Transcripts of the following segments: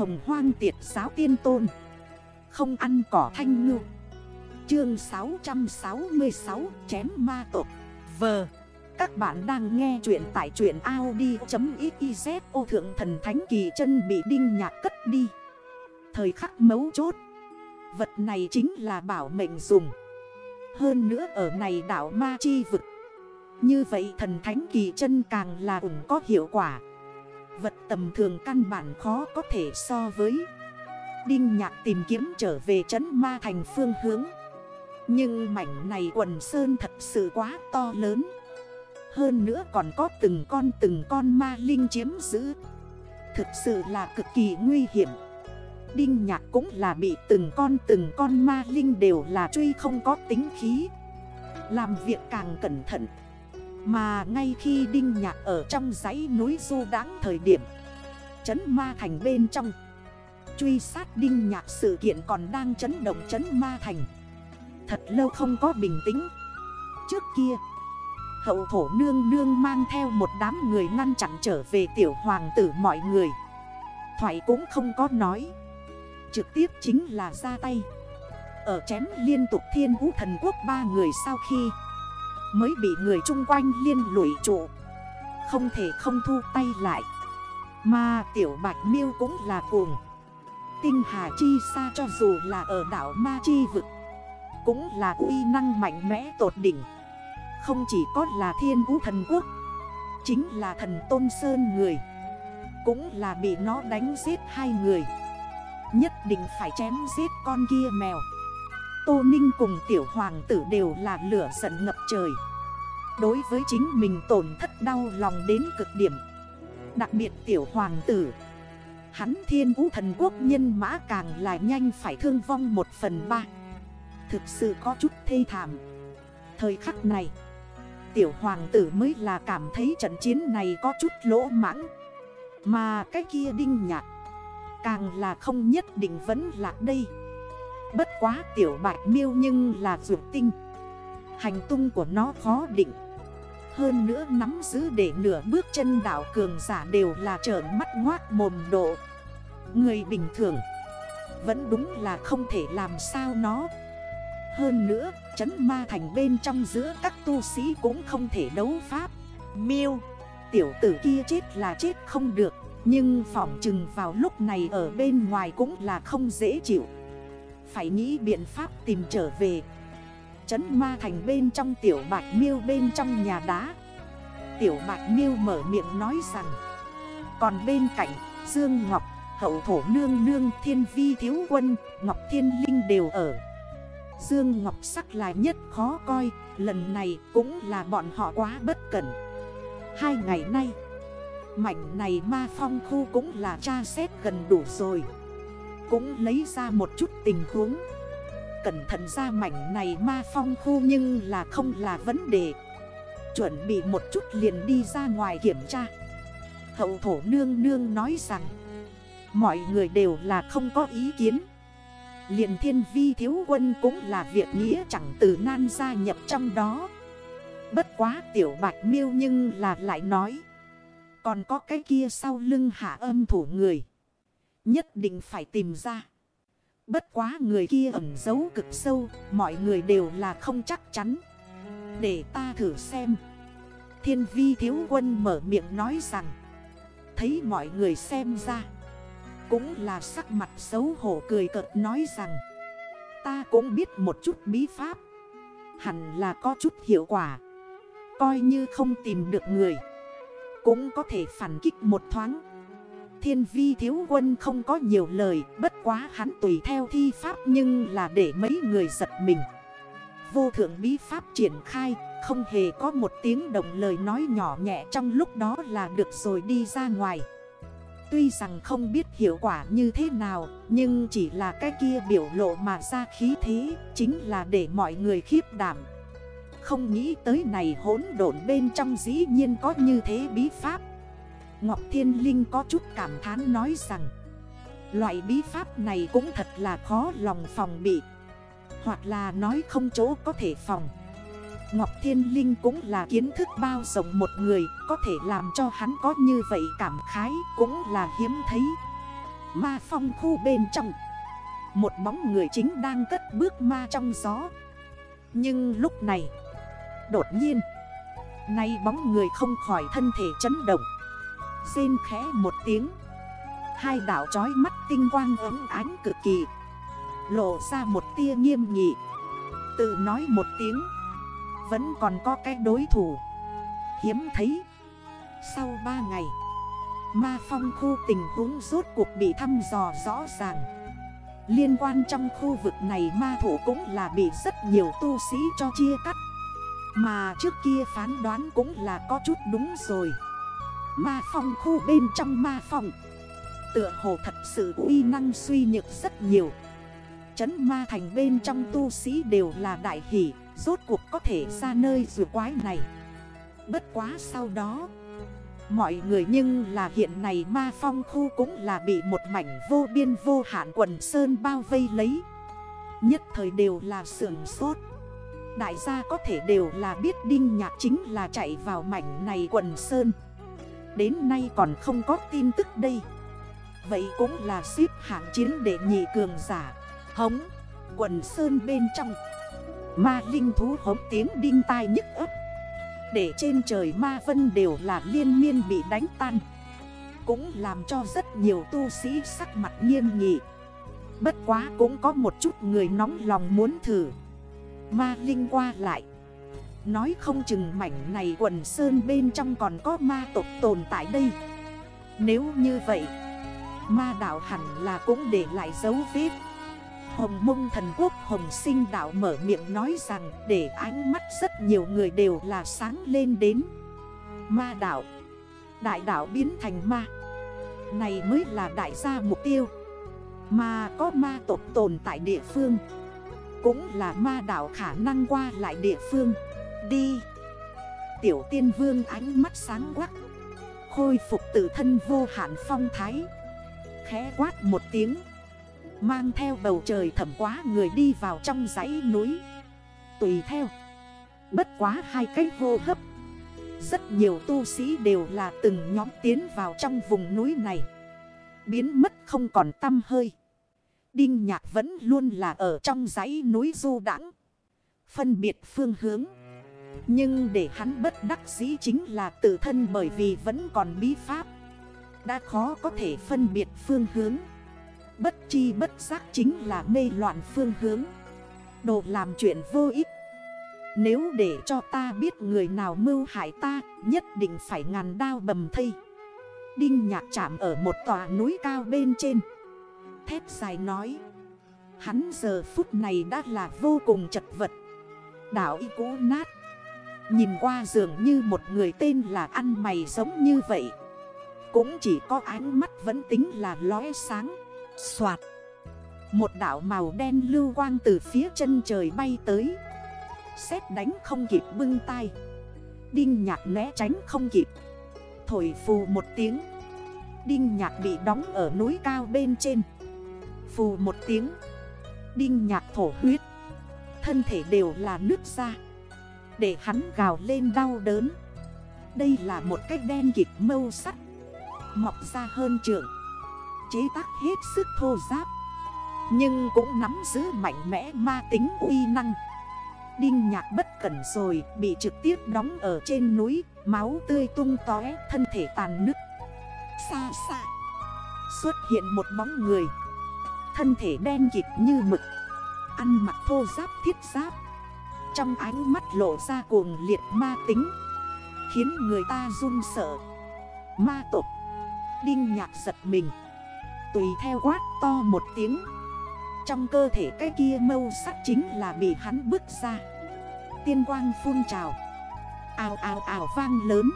hồng hoang tiệt giáo tiên tôn. Không ăn cỏ thanh ngư. Chương 666 chém ma tộc. Vờ Các bạn đang nghe chuyện tại chuyện Audi.xyz Ô thượng thần thánh kỳ chân bị đinh nhạc cất đi. Thời khắc mấu chốt. Vật này chính là bảo mệnh dùng. Hơn nữa ở này đảo ma chi vực. Như vậy thần thánh kỳ chân càng là ủng có hiệu quả. Vật tầm thường căn bản khó có thể so với. Đinh nhạc tìm kiếm trở về trấn ma thành phương hướng. Nhưng mảnh này quần sơn thật sự quá to lớn. Hơn nữa còn có từng con từng con ma linh chiếm giữ. Thực sự là cực kỳ nguy hiểm. Đinh nhạc cũng là bị từng con từng con ma linh đều là truy không có tính khí. Làm việc càng cẩn thận mà ngay khi Đinh nhạc ở trong dãy núi du đáng thời điểm, Chấn ma thành bên trong, Truy sát Đinh nhạc sự kiện còn đang chấn động chấn ma thành. Thật lâu không có bình tĩnh. Trước kia, Hậu thổ nương nương mang theo một đám người ngăn chặn trở về tiểu hoàng tử mọi người. Thoại cũng không có nói. Trực tiếp chính là ra tay. Ở chém liên tục thiên vũ thần quốc ba người sau khi Mới bị người chung quanh liên lụy trụ. Không thể không thu tay lại. Mà tiểu bạch miêu cũng là cuồng. Tinh hà chi xa cho dù là ở đảo ma chi vực, Cũng là uy năng mạnh mẽ tột đỉnh. Không chỉ có là thiên vũ thần quốc, Chính là thần tôn sơn người, Cũng là bị nó đánh giết hai người. Nhất định phải chém giết con kia mèo. Tô Ninh cùng tiểu hoàng tử đều là lửa giận ngập trời. Đối với chính mình tổn thất đau lòng đến cực điểm. Đặc biệt tiểu hoàng tử, Hắn thiên vũ thần quốc nhân mã càng là nhanh phải thương vong một phần ba. Thực sự có chút thê thảm. Thời khắc này, Tiểu hoàng tử mới là cảm thấy trận chiến này có chút lỗ mãng. Mà cái kia đinh nhạt Càng là không nhất định vẫn lạc đây. Bất quá tiểu bạch miêu nhưng là dược tinh. Hành tung của nó khó định. Hơn nữa nắm giữ để nửa bước chân đảo cường giả đều là trởn mắt ngoát mồm độ. Người bình thường Vẫn đúng là không thể làm sao nó. Hơn nữa, chấn ma thành bên trong giữa các tu sĩ cũng không thể đấu pháp. Miêu, Tiểu tử kia chết là chết không được, nhưng phỏng chừng vào lúc này ở bên ngoài cũng là không dễ chịu. Phải nghĩ biện pháp tìm trở về. Chấn ma thành bên trong tiểu bạch miêu bên trong nhà đá. Tiểu bạch miêu mở miệng nói rằng Còn bên cạnh Dương Ngọc, Hậu Thổ Nương Nương Thiên Vi Thiếu Quân, Ngọc Thiên Linh đều ở. Dương Ngọc sắc là nhất khó coi Lần này cũng là bọn họ quá bất cẩn. Hai ngày nay Mảnh này ma phong khu cũng là tra xét gần đủ rồi. Cũng lấy ra một chút tình huống. Cẩn thận ra mảnh này ma phong khu nhưng là không là vấn đề. Chuẩn bị một chút liền đi ra ngoài kiểm tra. Hậu thổ nương nương nói rằng, Mọi người đều là không có ý kiến. Liền thiên vi thiếu quân cũng là việc nghĩa chẳng từ nan gia nhập trong đó. Bất quá tiểu bạch miêu nhưng là lại nói, còn có cái kia sau lưng hạ âm thủ người. Nhất định phải tìm ra. Bất quá người kia ẩn giấu cực sâu, mọi người đều là không chắc chắn. Để ta thử xem. Thiên vi thiếu quân mở miệng nói rằng. Thấy mọi người xem ra. Cũng là sắc mặt xấu hổ cười cợt nói rằng. Ta cũng biết một chút bí pháp. Hẳn là có chút hiệu quả. Coi như không tìm được người. Cũng có thể phản kích một thoáng Thiên vi thiếu quân không có nhiều lời, Bất quá hắn tùy theo thi pháp Nhưng là để mấy người giật mình. Vô thượng bí pháp triển khai, Không hề có một tiếng động lời nói nhỏ nhẹ Trong lúc đó là được rồi đi ra ngoài. Tuy rằng không biết hiệu quả như thế nào, Nhưng chỉ là cái kia biểu lộ mà ra khí thế, Chính là để mọi người khiếp đảm. Không nghĩ tới này hỗn độn bên trong dĩ nhiên có như thế bí pháp. Ngọc Thiên Linh có chút cảm thán nói rằng, Loại bí pháp này cũng thật là khó lòng phòng bị. Hoặc là nói không chỗ có thể phòng. Ngọc Thiên Linh cũng là kiến thức bao rộng một người, Có thể làm cho hắn có như vậy cảm khái cũng là hiếm thấy. Ma phong khu bên trong, Một bóng người chính đang cất bước ma trong gió. Nhưng lúc này, Đột nhiên, Nay bóng người không khỏi thân thể chấn động. Rên khẽ một tiếng. Hai đảo trói mắt tinh quang ấm ánh cực kỳ. Lộ ra một tia nghiêm nghị. Tự nói một tiếng. Vẫn còn có cái đối thủ. Hiếm thấy. Sau ba ngày, Ma phong khu tình huống rốt cuộc bị thăm dò rõ ràng. Liên quan trong khu vực này ma thủ cũng là bị rất nhiều tu sĩ cho chia cắt. Mà trước kia phán đoán cũng là có chút đúng rồi. Ma phong khu bên trong ma phong. Tựa hồ thật sự uy năng suy nhược rất nhiều. Chấn ma thành bên trong tu sĩ đều là đại hỷ, Rốt cuộc có thể ra nơi rùa quái này. Bất quá sau đó, Mọi người nhưng là hiện này ma phong khu cũng là bị một mảnh vô biên vô hạn quần sơn bao vây lấy. Nhất thời đều là sưởng sốt. Đại gia có thể đều là biết Đinh Nhạc chính là chạy vào mảnh này quần sơn. Đến nay còn không có tin tức đây. Vậy cũng là xếp hạng chiến để nhị cường giả. Hống, Quần sơn bên trong. Ma linh thú hống tiếng đinh tai nhức ấp. Để trên trời ma vân đều là liên miên bị đánh tan. Cũng làm cho rất nhiều tu sĩ sắc mặt nghiêm nghị. Bất quá cũng có một chút người nóng lòng muốn thử. Ma linh qua lại. Nói không chừng mảnh này quần sơn bên trong còn có ma tộc tồn tại đây. Nếu như vậy, Ma đảo hẳn là cũng để lại dấu vết. Hồng mông thần quốc hồng sinh đảo mở miệng nói rằng Để ánh mắt rất nhiều người đều là sáng lên đến. Ma đảo Đại đảo biến thành ma. Này mới là đại gia mục tiêu. Mà có ma tộc tồn tại địa phương, Cũng là ma đảo khả năng qua lại địa phương. Đi. Tiểu tiên vương ánh mắt sáng quắc, Khôi phục tự thân vô hạn phong thái, Khẽ quát một tiếng, Mang theo bầu trời thẩm quá người đi vào trong dãy núi. Tùy theo, Bất quá hai cái hô hấp, Rất nhiều tu sĩ đều là từng nhóm tiến vào trong vùng núi này. Biến mất không còn tâm hơi. Đinh nhạc vẫn luôn là ở trong dãy núi du đẳng Phân biệt phương hướng. Nhưng để hắn bất đắc dĩ chính là tự thân bởi vì vẫn còn bí pháp. Đã khó có thể phân biệt phương hướng. Bất chi bất giác chính là mê loạn phương hướng. Đồ làm chuyện vô ích. Nếu để cho ta biết người nào mưu hại ta, Nhất định phải ngàn đao bầm thây. Đinh nhạc chạm ở một tòa núi cao bên trên. Thép dài nói. Hắn giờ phút này đã là vô cùng chật vật. Đảo y cũ nát. Nhìn qua dường như một người tên là ăn mày giống như vậy. Cũng chỉ có ánh mắt vẫn tính là lóe sáng. Xoạt. Một đảo màu đen lưu quang từ phía chân trời bay tới. Xét đánh không kịp bưng tay Đinh nhạc né tránh không kịp. Thổi phù một tiếng. Đinh nhạc bị đóng ở núi cao bên trên. Phù một tiếng. Đinh nhạc thổ huyết. Thân thể đều là nước ra để hắn gào lên đau đớn. Đây là một cái đen kịp mâu sắt Mọc ra hơn trưởng, chế tác hết sức thô giáp Nhưng cũng nắm giữ mạnh mẽ ma tính uy năng. Đinh nhạc bất cẩn rồi bị trực tiếp đóng ở trên núi Máu tươi tung tói thân thể tàn nứt. Xa xa Xuất hiện một bóng người Thân thể đen kịp như mực Ăn mặc thô giáp thiết giáp. Trong ánh mắt lộ ra cuồng liệt ma tính, Khiến người ta run sợ. Ma tục Đinh nhạc giật mình. Tùy theo quát to một tiếng. Trong cơ thể cái kia mâu sắc chính là bị hắn bước ra. Tiên quang phun trào. Ào ào ào vang lớn.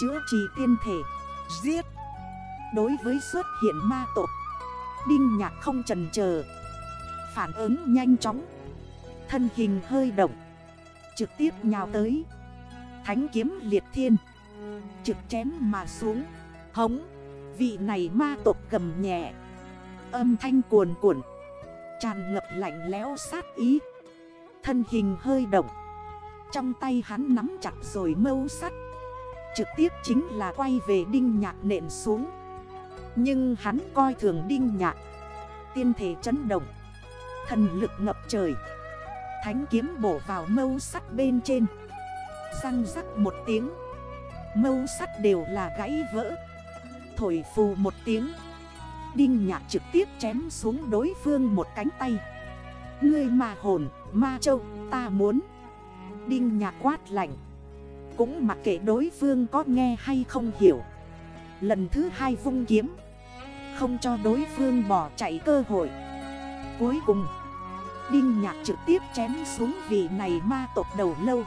Chữa trì tiên thể. Giết. Đối với xuất hiện ma tộc, Đinh nhạc không trần chờ Phản ứng nhanh chóng. Thân hình hơi động, Trực tiếp nhào tới. Thánh kiếm liệt thiên, Trực chém mà xuống. Hống, Vị này ma tộc cầm nhẹ. Âm thanh cuồn cuộn, Tràn ngập lạnh lẽo sát ý. Thân hình hơi động, Trong tay hắn nắm chặt rồi mâu sắt Trực tiếp chính là quay về đinh nhạc nện xuống. Nhưng hắn coi thường đinh nhạc, Tiên thể chấn động, Thần lực ngập trời. Thánh kiếm bổ vào mâu sắt bên trên. Răng rắc một tiếng. Mâu sắt đều là gãy vỡ. Thổi phù một tiếng. Đinh nhạc trực tiếp chém xuống đối phương một cánh tay. Ngươi mà hồn, ma châu, ta muốn. Đinh nhạc quát lạnh. Cũng mặc kệ đối phương có nghe hay không hiểu. Lần thứ hai vung kiếm. Không cho đối phương bỏ chạy cơ hội. Cuối cùng Đinh nhạc trực tiếp chém xuống vị này ma tộc đầu lâu.